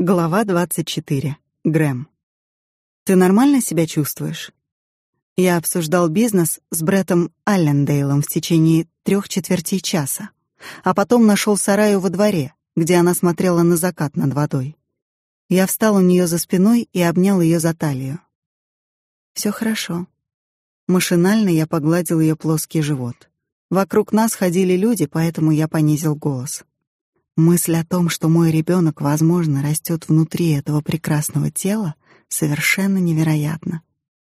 Глава 24. Грэм. Ты нормально себя чувствуешь? Я обсуждал бизнес с Бреттом Аллендейлом в течение трех четвертей часа, а потом нашел Сараю во дворе, где она смотрела на закат над водой. Я встал у нее за спиной и обнял ее за талию. Все хорошо. Машинально я погладил ее плоский живот. Вокруг нас ходили люди, поэтому я понизил голос. Мысль о том, что мой ребенок, возможно, растет внутри этого прекрасного тела, совершенно невероятна.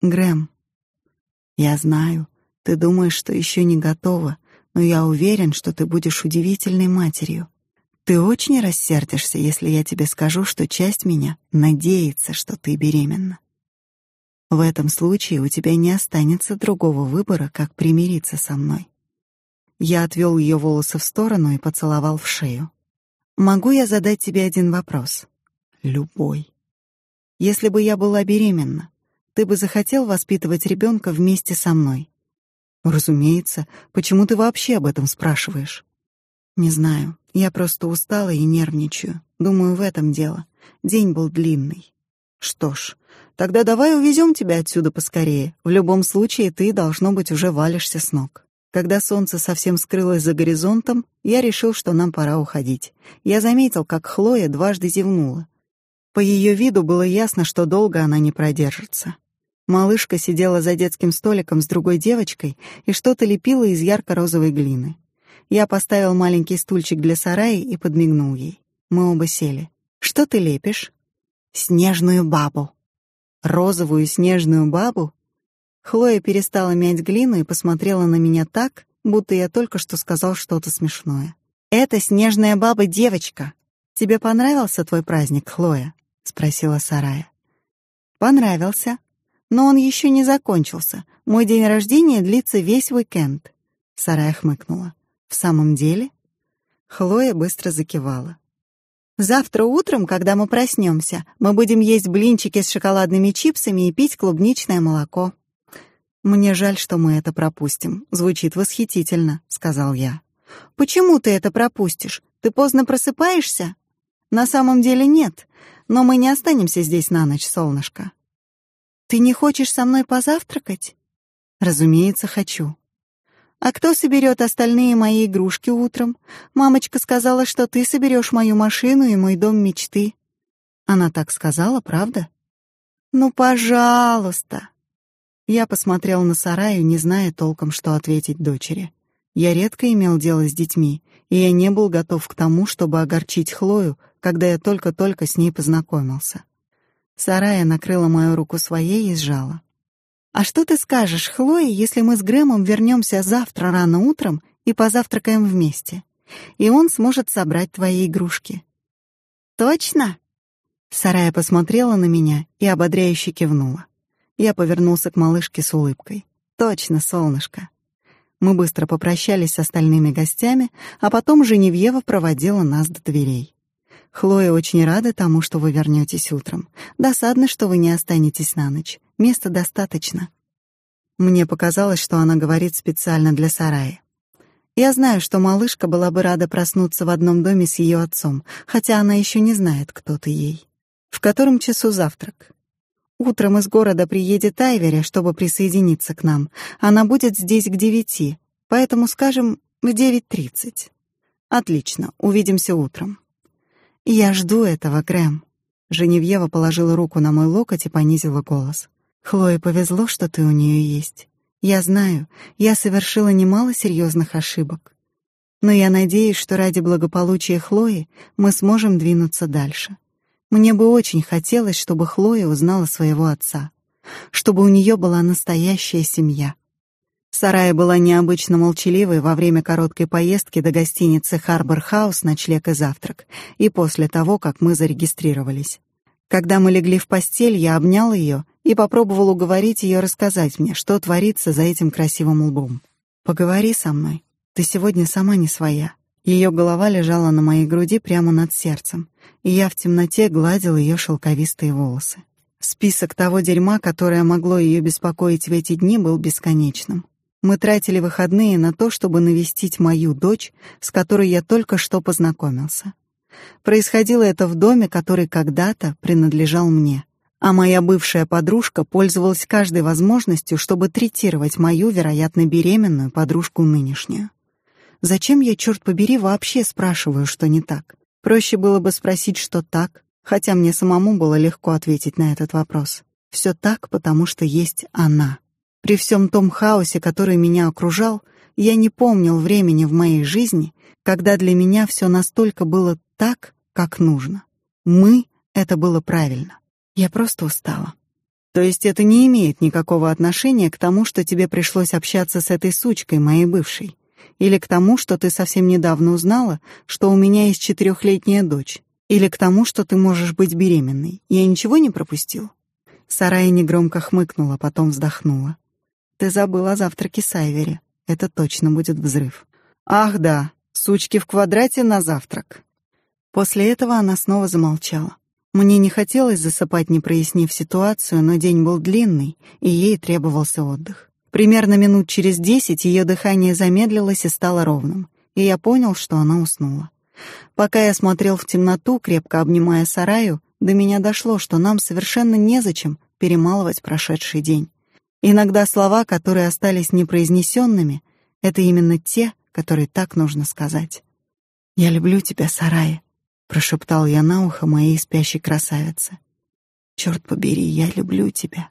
Грэм, я знаю, ты думаешь, что еще не готова, но я уверен, что ты будешь удивительной матерью. Ты очень рассердишься, если я тебе скажу, что часть меня надеется, что ты беременна. В этом случае у тебя не останется другого выбора, как примириться со мной. Я отвел ее волосы в сторону и поцеловал в шею. Могу я задать тебе один вопрос? Любой. Если бы я была беременна, ты бы захотел воспитывать ребенка вместе со мной? Разумеется. Почему ты вообще об этом спрашиваешь? Не знаю. Я просто устала и нервничаю. Думаю, в этом дело. День был длинный. Что ж, тогда давай увезем тебя отсюда поскорее. В любом случае ты должно быть уже валишься с ног. Когда солнце совсем скрылось за горизонтом, я решил, что нам пора уходить. Я заметил, как Хлоя дважды зевнула. По ее виду было ясно, что долго она не продержится. Малышка сидела за детским столиком с другой девочкой и что-то лепила из ярко-розовой глины. Я поставил маленький стульчик для сарая и подмигнул ей. Мы оба сели. «Что ты лепишь?» «Снежную бабу». «Розовую снежную бабу?» Хлоя перестала мять глину и посмотрела на меня так, будто я только что сказал что-то смешное. «Это снежная баба-девочка. Тебе понравился твой праздник, Хлоя?» — спросила Сарая. «Понравился. Но он еще не закончился. Мой день рождения длится весь уикенд». Сарая хмыкнула. «В самом деле?» Хлоя быстро закивала. «Завтра утром, когда мы проснемся, мы будем есть блинчики с шоколадными чипсами и пить клубничное молоко». Мне жаль, что мы это пропустим. Звучит восхитительно, сказал я. Почему ты это пропустишь? Ты поздно просыпаешься? На самом деле нет, но мы не останемся здесь на ночь, солнышко. Ты не хочешь со мной позавтракать? Разумеется, хочу. А кто соберет остальные мои игрушки утром? Мамочка сказала, что ты соберешь мою машину и мой дом мечты. Она так сказала, правда? Ну, пожалуйста. Я посмотрел на Сараю, не зная толком, что ответить дочери. Я редко имел дело с детьми, и я не был готов к тому, чтобы огорчить Хлою, когда я только-только с ней познакомился. Сарая накрыла мою руку своей и сжала. «А что ты скажешь, Хлое, если мы с Грэмом вернемся завтра рано утром и позавтракаем вместе? И он сможет собрать твои игрушки». «Точно?» Сарая посмотрела на меня и ободряюще кивнула. Я повернулся к малышке с улыбкой. «Точно, солнышко». Мы быстро попрощались с остальными гостями, а потом Женевьева проводила нас до дверей. «Хлоя очень рада тому, что вы вернетесь утром. Досадно, что вы не останетесь на ночь. Места достаточно». Мне показалось, что она говорит специально для сарая. Я знаю, что малышка была бы рада проснуться в одном доме с ее отцом, хотя она еще не знает, кто ты ей. В котором часу завтрак? Утром из города приедет Айвери, чтобы присоединиться к нам. Она будет здесь к девяти, поэтому скажем в девять тридцать. Отлично, увидимся утром. Я жду этого, Грэм. Женевьева положила руку на мой локоть и понизила голос. Хлое повезло, что ты у нее есть. Я знаю, я совершила немало серьезных ошибок. Но я надеюсь, что ради благополучия Хлои мы сможем двинуться дальше. Мне бы очень хотелось, чтобы Хлоя узнала своего отца, чтобы у нее была настоящая семья. Сарая была необычно молчаливой во время короткой поездки до гостиницы Харбор Хаус ночлег и завтрак, и после того, как мы зарегистрировались. Когда мы легли в постель, я обнял ее и попробовал уговорить ее рассказать мне, что творится за этим красивым лбом. Поговори со мной. Ты сегодня сама не своя. Ее голова лежала на моей груди прямо над сердцем, и я в темноте гладил ее шелковистые волосы. Список того дерьма, которое могло ее беспокоить в эти дни, был бесконечным. Мы тратили выходные на то, чтобы навестить мою дочь, с которой я только что познакомился. Происходило это в доме, который когда-то принадлежал мне. А моя бывшая подружка пользовалась каждой возможностью, чтобы третировать мою, вероятно, беременную подружку нынешнюю. Зачем я, черт побери, вообще спрашиваю, что не так? Проще было бы спросить, что так, хотя мне самому было легко ответить на этот вопрос. Все так, потому что есть она. При всем том хаосе, который меня окружал, я не помнил времени в моей жизни, когда для меня все настолько было так, как нужно. Мы — это было правильно. Я просто устала. То есть это не имеет никакого отношения к тому, что тебе пришлось общаться с этой сучкой, моей бывшей, или к тому, что ты совсем недавно узнала, что у меня есть четырехлетняя дочь, или к тому, что ты можешь быть беременной. Я ничего не пропустил. Сарая негромко хмыкнула, потом вздохнула. Ты забыла о завтраке с Айвери. Это точно будет взрыв. Ах, да, сучки в квадрате на завтрак. После этого она снова замолчала. Мне не хотелось засыпать, не прояснив ситуацию, но день был длинный, и ей требовался отдых. Примерно минут через десять ее дыхание замедлилось и стало ровным, и я понял, что она уснула. Пока я смотрел в темноту, крепко обнимая Сараю, до меня дошло, что нам совершенно незачем перемалывать прошедший день. Иногда слова, которые остались непроизнесенными, это именно те, которые так нужно сказать. «Я люблю тебя, Сарая», — прошептал я на ухо моей спящей красавице. «Черт побери, я люблю тебя».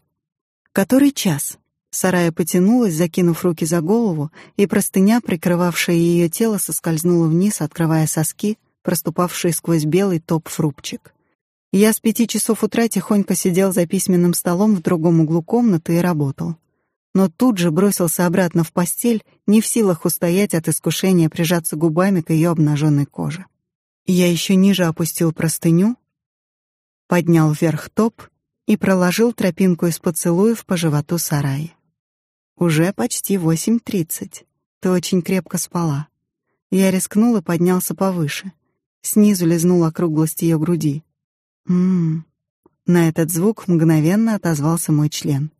«Который час?» Сарая потянулась, закинув руки за голову, и простыня, прикрывавшая ее тело, соскользнула вниз, открывая соски, проступавшие сквозь белый топ-фрубчик. Я с пяти часов утра тихонько сидел за письменным столом в другом углу комнаты и работал. Но тут же бросился обратно в постель, не в силах устоять от искушения прижаться губами к ее обнаженной коже. Я еще ниже опустил простыню, поднял вверх топ и проложил тропинку из поцелуев по животу сарая. Уже почти восемь тридцать. Ты очень крепко спала. Я рискнул и поднялся повыше. Снизу лизнул округлость ее груди. Мм. На этот звук мгновенно отозвался мой член.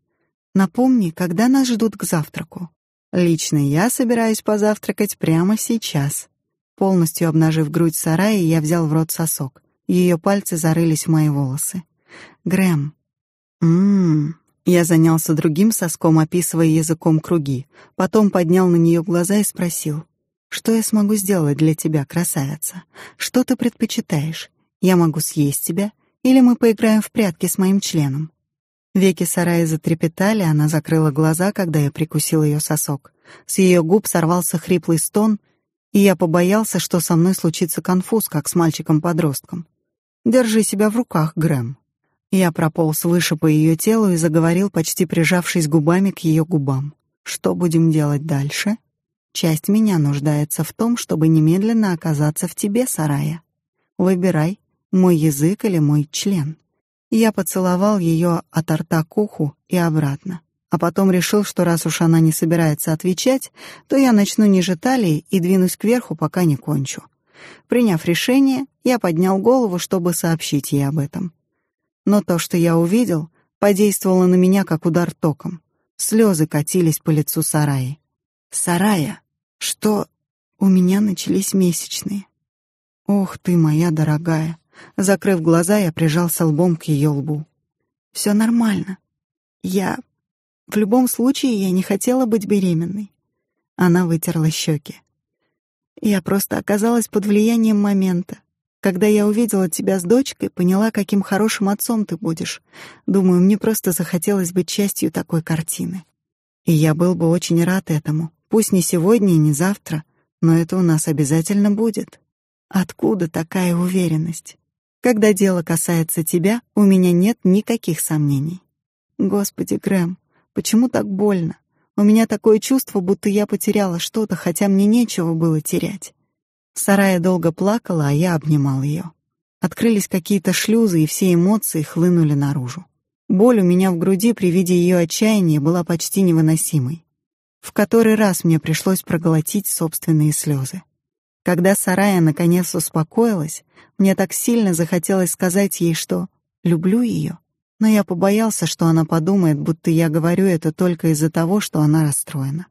Напомни, когда нас ждут к завтраку. Лично я собираюсь позавтракать прямо сейчас. Полностью обнажив грудь сарая, я взял в рот сосок. Ее пальцы зарылись в мои волосы. Грэм. Мм. Я занялся другим соском, описывая языком круги. Потом поднял на нее глаза и спросил: "Что я смогу сделать для тебя, красавица? Что ты предпочитаешь? Я могу съесть тебя, или мы поиграем в прятки с моим членом. Веки Сараи затрепетали, она закрыла глаза, когда я прикусил ее сосок. С ее губ сорвался хриплый стон, и я побоялся, что со мной случится конфуз, как с мальчиком-подростком. Держи себя в руках, Грэм. Я прополз выше по ее телу и заговорил, почти прижавшись губами к ее губам. Что будем делать дальше? Часть меня нуждается в том, чтобы немедленно оказаться в тебе, Сарая. Выбирай, мой язык или мой член. Я поцеловал ее от рта к уху и обратно, а потом решил, что раз уж она не собирается отвечать, то я начну ниже талии и двинусь кверху, пока не кончу. Приняв решение, я поднял голову, чтобы сообщить ей об этом. Но то, что я увидел, подействовало на меня как удар током. Слезы катились по лицу Сараи. «Сарая, что...» У меня начались месячные. «Ох ты, моя дорогая!» Закрыв глаза, я прижался лбом к ее лбу. «Все нормально. Я... В любом случае, я не хотела быть беременной». Она вытерла щеки. «Я просто оказалась под влиянием момента. Когда я увидела тебя с дочкой, поняла, каким хорошим отцом ты будешь. Думаю, мне просто захотелось быть частью такой картины. И я был бы очень рад этому. Пусть не сегодня и не завтра, но это у нас обязательно будет. Откуда такая уверенность? Когда дело касается тебя, у меня нет никаких сомнений. Господи, Грэм, почему так больно? У меня такое чувство, будто я потеряла что-то, хотя мне нечего было терять. Сарая долго плакала, а я обнимал ее. Открылись какие-то шлюзы, и все эмоции хлынули наружу. Боль у меня в груди при виде ее отчаяния была почти невыносимой. В который раз мне пришлось проглотить собственные слезы. Когда Сарая наконец успокоилась, мне так сильно захотелось сказать ей, что люблю ее, но я побоялся, что она подумает, будто я говорю это только из-за того, что она расстроена.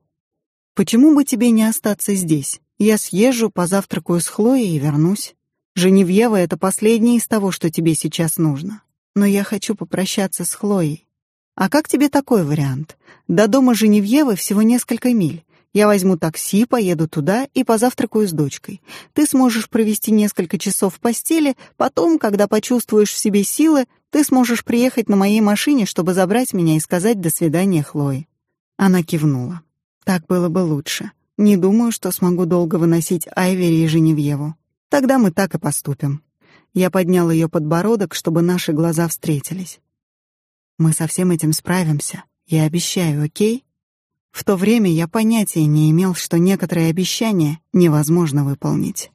«Почему бы тебе не остаться здесь? Я съезжу, позавтракаю с Хлоей и вернусь». Женевьева — это последнее из того, что тебе сейчас нужно. Но я хочу попрощаться с Хлоей. А как тебе такой вариант? До дома Женевьевы всего несколько миль. Я возьму такси, поеду туда и позавтракаю с дочкой. Ты сможешь провести несколько часов в постели, потом, когда почувствуешь в себе силы, ты сможешь приехать на моей машине, чтобы забрать меня и сказать «до свидания, Хлое». Она кивнула. Так было бы лучше. Не думаю, что смогу долго выносить Айвери и Женевьеву. Тогда мы так и поступим. Я поднял ее подбородок, чтобы наши глаза встретились. Мы со всем этим справимся. Я обещаю, о'кей? В то время я понятия не имел, что некоторые обещания невозможно выполнить.